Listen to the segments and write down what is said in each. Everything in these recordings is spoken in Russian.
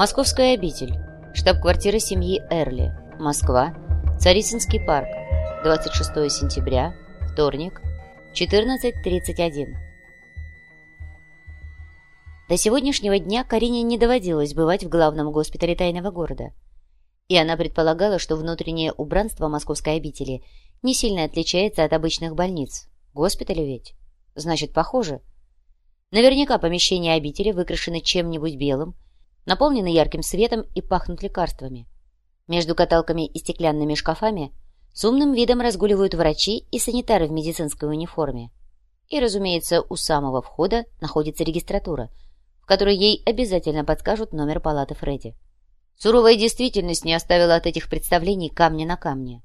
Московская обитель. Штаб-квартира семьи Эрли. Москва. Царицынский парк. 26 сентября. Вторник. 14.31. До сегодняшнего дня Карине не доводилось бывать в главном госпитале тайного города. И она предполагала, что внутреннее убранство московской обители не сильно отличается от обычных больниц. Госпитали ведь. Значит, похоже. Наверняка помещения обители выкрашены чем-нибудь белым, наполнены ярким светом и пахнут лекарствами. Между каталками и стеклянными шкафами с умным видом разгуливают врачи и санитары в медицинской униформе. И, разумеется, у самого входа находится регистратура, в которой ей обязательно подскажут номер палаты Фредди. Суровая действительность не оставила от этих представлений камня на камне.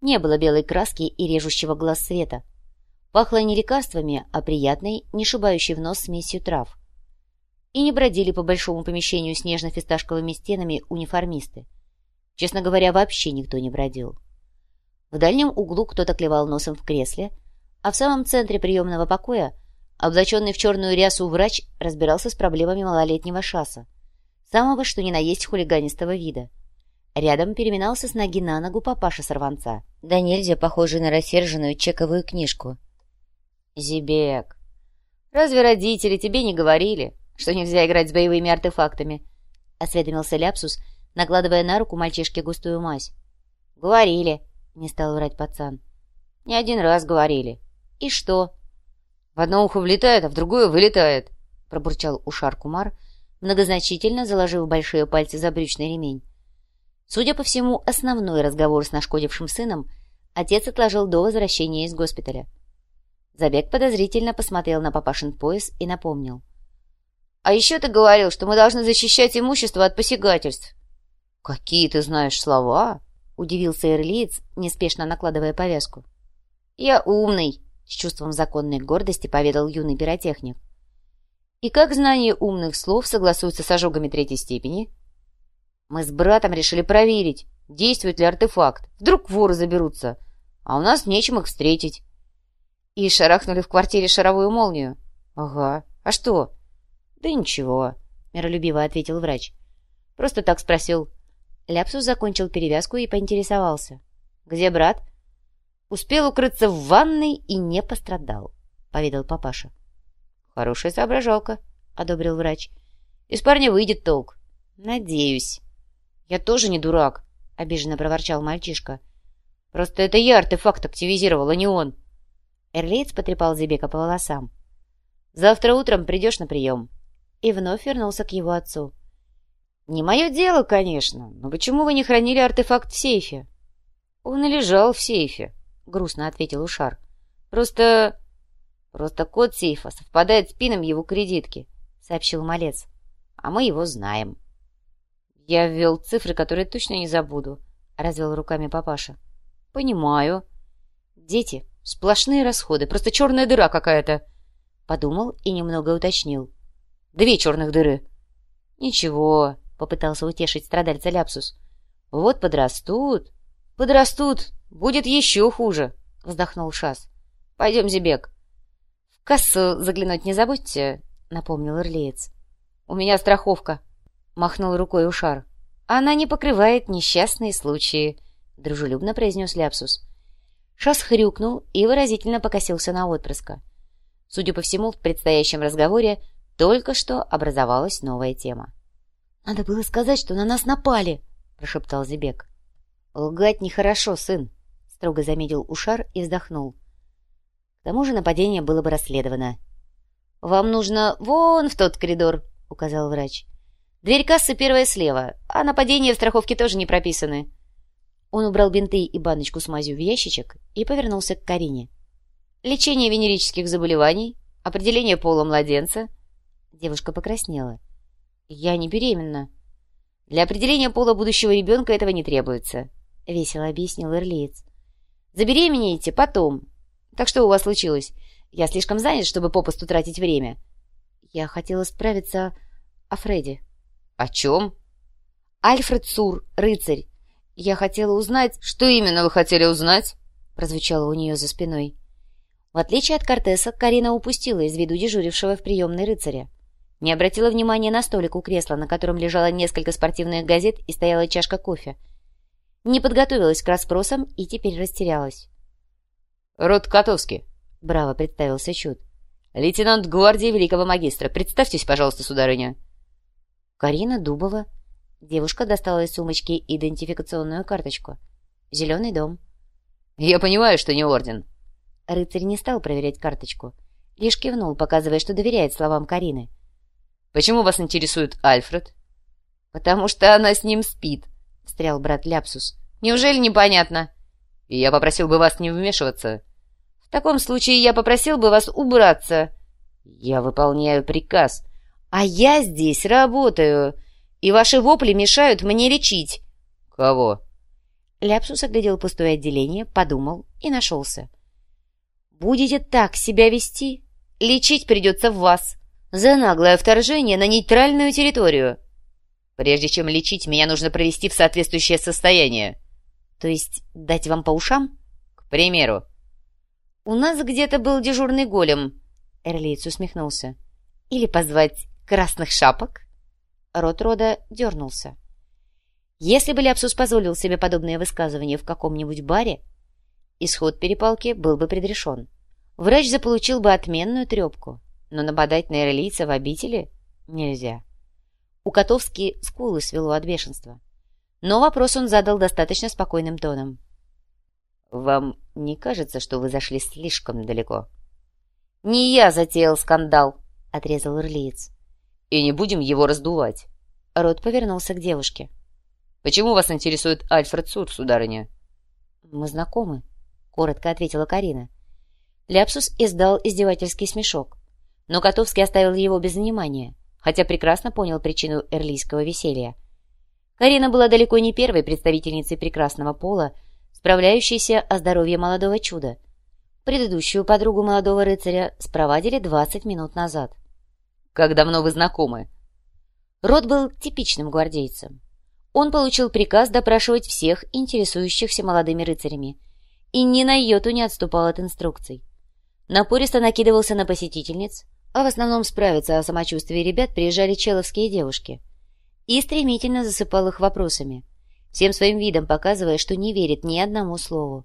Не было белой краски и режущего глаз света. Пахло не лекарствами, а приятной, не шибающей в нос смесью трав и не бродили по большому помещению с нежно-фисташковыми стенами униформисты. Честно говоря, вообще никто не бродил. В дальнем углу кто-то клевал носом в кресле, а в самом центре приемного покоя облаченный в черную рясу врач разбирался с проблемами малолетнего шаса, самого что ни на есть хулиганистого вида. Рядом переминался с ноги на ногу папаша-сорванца, да нельзя похожий на рассерженную чековую книжку. «Зибек, разве родители тебе не говорили, что нельзя играть с боевыми артефактами», — осведомился Ляпсус, накладывая на руку мальчишке густую мазь. «Говорили», — не стал врать пацан. «Не один раз говорили. И что?» «В одно ухо влетает, а в другое вылетает», — пробурчал Ушар Кумар, многозначительно заложив большие пальцы за брючный ремень. Судя по всему, основной разговор с нашкодившим сыном отец отложил до возвращения из госпиталя. Забег подозрительно посмотрел на папашин пояс и напомнил. А еще ты говорил, что мы должны защищать имущество от посягательств. — Какие ты знаешь слова? — удивился Эрлиец, неспешно накладывая повязку. — Я умный, — с чувством законной гордости поведал юный пиротехник. — И как знание умных слов согласуется с ожогами третьей степени? Мы с братом решили проверить, действует ли артефакт. Вдруг воры заберутся, а у нас нечем их встретить. И шарахнули в квартире шаровую молнию. — Ага. А что? — «Да ничего», — миролюбиво ответил врач. «Просто так спросил». Ляпсус закончил перевязку и поинтересовался. «Где брат?» «Успел укрыться в ванной и не пострадал», — поведал папаша. «Хорошая соображалка», — одобрил врач. «Из парня выйдет толк». «Надеюсь». «Я тоже не дурак», — обиженно проворчал мальчишка. «Просто это я артефакт активизировал, а не он». Эрлиец потрепал Зебека по волосам. «Завтра утром придешь на прием» и вновь вернулся к его отцу. «Не мое дело, конечно, но почему вы не хранили артефакт в сейфе?» «Он и лежал в сейфе», — грустно ответил Ушар. «Просто... просто код сейфа совпадает с пином его кредитки», — сообщил малец. «А мы его знаем». «Я ввел цифры, которые точно не забуду», — развел руками папаша. «Понимаю». «Дети, сплошные расходы, просто черная дыра какая-то», — подумал и немного уточнил. Две черных дыры. Ничего, попытался утешить страдальца Ляпсус. Вот подрастут. Подрастут, будет еще хуже, вздохнул Шас. Пойдем, Зибек. В кассу заглянуть не забудьте, напомнил Ирлиец. У меня страховка, махнул рукой Ушар. Она не покрывает несчастные случаи, дружелюбно произнес Ляпсус. Шас хрюкнул и выразительно покосился на отпрыска. Судя по всему, в предстоящем разговоре только что образовалась новая тема. «Надо было сказать, что на нас напали!» — прошептал Зибек. «Лгать нехорошо, сын!» — строго заметил Ушар и вздохнул. «К тому же нападение было бы расследовано». «Вам нужно вон в тот коридор», — указал врач. «Дверь кассы первая слева, а нападения в страховке тоже не прописаны». Он убрал бинты и баночку с мазью в ящичек и повернулся к Карине. «Лечение венерических заболеваний, определение пола младенца, Девушка покраснела. «Я не беременна». «Для определения пола будущего ребенка этого не требуется», — весело объяснил Ирлиец. «Забеременеете потом. Так что у вас случилось? Я слишком занят, чтобы попусту тратить время». «Я хотела справиться о Фредди». «О чем?» «Альфред Сур, рыцарь. Я хотела узнать...» «Что именно вы хотели узнать?» прозвучало у нее за спиной. В отличие от Кортеса, Карина упустила из виду дежурившего в приемной рыцаря Не обратила внимания на столик у кресла, на котором лежало несколько спортивных газет и стояла чашка кофе. Не подготовилась к расспросам и теперь растерялась. «Род Котовский», — браво представился Чуд. «Лейтенант гвардии Великого Магистра. Представьтесь, пожалуйста, сударыня». «Карина Дубова». Девушка достала из сумочки идентификационную карточку. «Зеленый дом». «Я понимаю, что не орден». Рыцарь не стал проверять карточку. Лишь кивнул, показывая, что доверяет словам Карины. «Почему вас интересует Альфред?» «Потому что она с ним спит», — встрял брат Ляпсус. «Неужели непонятно?» «Я попросил бы вас не вмешиваться». «В таком случае я попросил бы вас убраться». «Я выполняю приказ». «А я здесь работаю, и ваши вопли мешают мне лечить». «Кого?» Ляпсус оглядел пустое отделение, подумал и нашелся. «Будете так себя вести, лечить придется в вас за наглое вторжение на нейтральную территорию». «Прежде чем лечить, меня нужно провести в соответствующее состояние». «То есть дать вам по ушам?» «К примеру». «У нас где-то был дежурный голем», — Эрлиец усмехнулся. «Или позвать красных шапок?» Рот рода дернулся. Если бы Ляпсус позволил себе подобные высказывания в каком-нибудь баре, исход перепалки был бы предрешен. Врач заполучил бы отменную трепку, но нападать на эрлийца в обители нельзя. У Котовски скулы свело от бешенства. Но вопрос он задал достаточно спокойным тоном. «Вам не кажется, что вы зашли слишком далеко?» «Не я затеял скандал», — отрезал Ирлиец. «И не будем его раздувать». Рот повернулся к девушке. «Почему вас интересует Альфред Суд, сударыня?» «Мы знакомы», — коротко ответила Карина. Ляпсус издал издевательский смешок, но Котовский оставил его без внимания, хотя прекрасно понял причину эрлийского веселья. Карина была далеко не первой представительницей прекрасного пола, справляющейся о здоровье молодого чуда. Предыдущую подругу молодого рыцаря спровадили 20 минут назад. «Как давно вы знакомы?» Рот был типичным гвардейцем. Он получил приказ допрашивать всех интересующихся молодыми рыцарями и ни на йоту не отступал от инструкций. Напористо накидывался на посетительниц, а в основном справиться о самочувствии ребят приезжали человские девушки, и стремительно засыпал их вопросами, всем своим видом показывая, что не верит ни одному слову.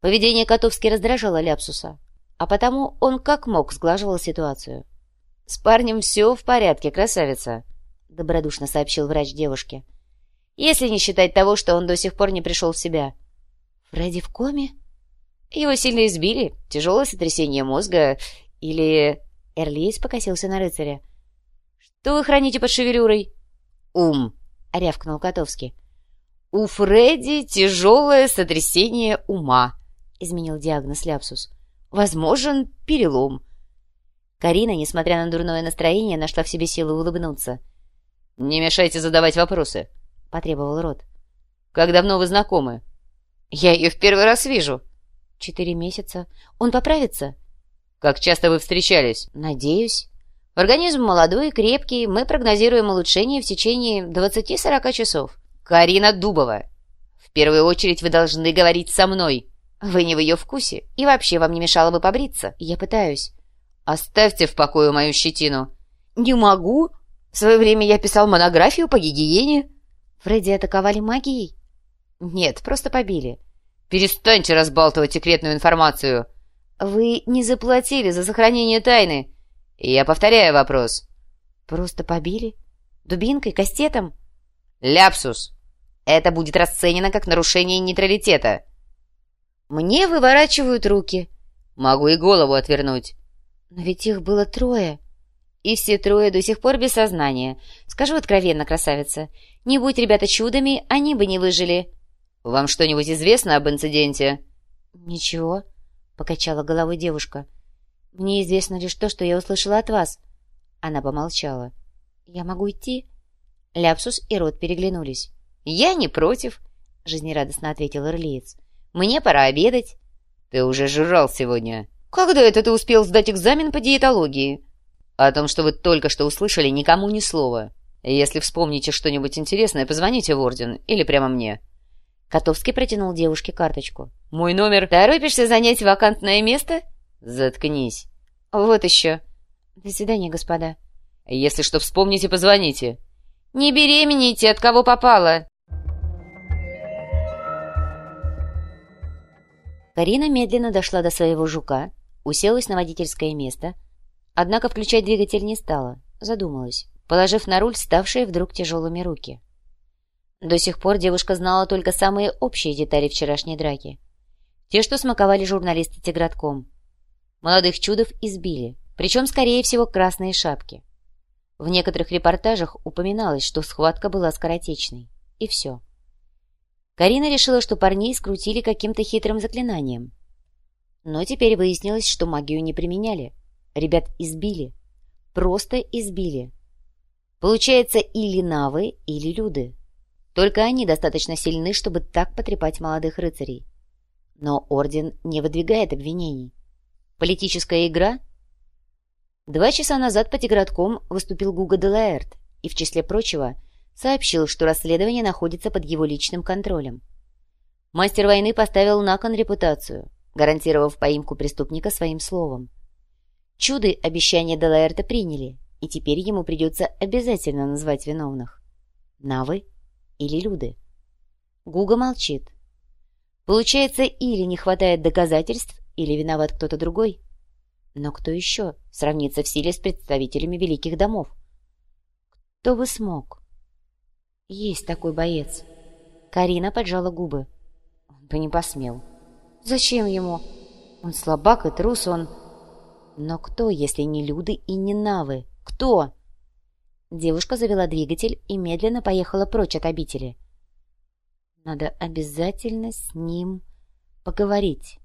Поведение Котовски раздражало Ляпсуса, а потому он как мог сглаживал ситуацию. «С парнем все в порядке, красавица», — добродушно сообщил врач девушке. «Если не считать того, что он до сих пор не пришел в себя». «Фредди в коме?» Его сильно избили, тяжелое сотрясение мозга или...» Эрлиес покосился на рыцаря. «Что вы храните под шевелюрой?» «Ум», — рявкнул Котовский. «У Фредди тяжелое сотрясение ума», — изменил диагноз Ляпсус. «Возможен перелом». Карина, несмотря на дурное настроение, нашла в себе силы улыбнуться. «Не мешайте задавать вопросы», — потребовал Рот. «Как давно вы знакомы?» «Я ее в первый раз вижу». «Четыре месяца. Он поправится?» «Как часто вы встречались?» «Надеюсь. Организм молодой и крепкий. Мы прогнозируем улучшение в течение 20-40 часов». «Карина Дубова, в первую очередь вы должны говорить со мной. Вы не в ее вкусе, и вообще вам не мешало бы побриться. Я пытаюсь». «Оставьте в покое мою щетину». «Не могу. В свое время я писал монографию по гигиене». «Фредди атаковали магией?» «Нет, просто побили». «Перестаньте разбалтывать секретную информацию!» «Вы не заплатили за сохранение тайны!» «Я повторяю вопрос». «Просто побили? Дубинкой, кастетом?» «Ляпсус! Это будет расценено как нарушение нейтралитета!» «Мне выворачивают руки!» «Могу и голову отвернуть!» «Но ведь их было трое!» «И все трое до сих пор без сознания. Скажу откровенно, красавица, не будь ребята чудами, они бы не выжили!» «Вам что-нибудь известно об инциденте?» «Ничего», — покачала головой девушка. «Мне известно лишь то, что я услышала от вас». Она помолчала. «Я могу идти?» Ляпсус и Рот переглянулись. «Я не против», — жизнерадостно ответил Ирлиец. «Мне пора обедать». «Ты уже жрал сегодня». «Когда это ты успел сдать экзамен по диетологии?» «О том, что вы только что услышали, никому ни слова. Если вспомните что-нибудь интересное, позвоните в Орден или прямо мне». Котовский протянул девушке карточку. «Мой номер...» «Торопишься занять вакантное место?» «Заткнись». «Вот еще». «До свидания, господа». Если что вспомните, позвоните». «Не беременейте, от кого попало!» Карина медленно дошла до своего жука, уселась на водительское место, однако включать двигатель не стала, задумалась, положив на руль ставшие вдруг тяжелыми руки. До сих пор девушка знала только самые общие детали вчерашней драки. Те, что смаковали журналисты Тигратком. Молодых чудов избили, причем, скорее всего, красные шапки. В некоторых репортажах упоминалось, что схватка была скоротечной. И все. Карина решила, что парней скрутили каким-то хитрым заклинанием. Но теперь выяснилось, что магию не применяли. Ребят избили. Просто избили. Получается, или навы, или люды. Только они достаточно сильны, чтобы так потрепать молодых рыцарей. Но Орден не выдвигает обвинений. Политическая игра? Два часа назад по Тигратком выступил Гуга Делаэрт и, в числе прочего, сообщил, что расследование находится под его личным контролем. Мастер войны поставил на кон репутацию, гарантировав поимку преступника своим словом. Чуды обещания Делаэрта приняли, и теперь ему придется обязательно назвать виновных. Навы или Люды? Гуга молчит. Получается, или не хватает доказательств, или виноват кто-то другой. Но кто еще сравнится в силе с представителями великих домов? Кто бы смог? Есть такой боец. Карина поджала губы. Он бы не посмел. Зачем ему? Он слабак и трус, он... Но кто, если не Люды и не Навы? Кто? Девушка завела двигатель и медленно поехала прочь от обители. Надо обязательно с ним поговорить.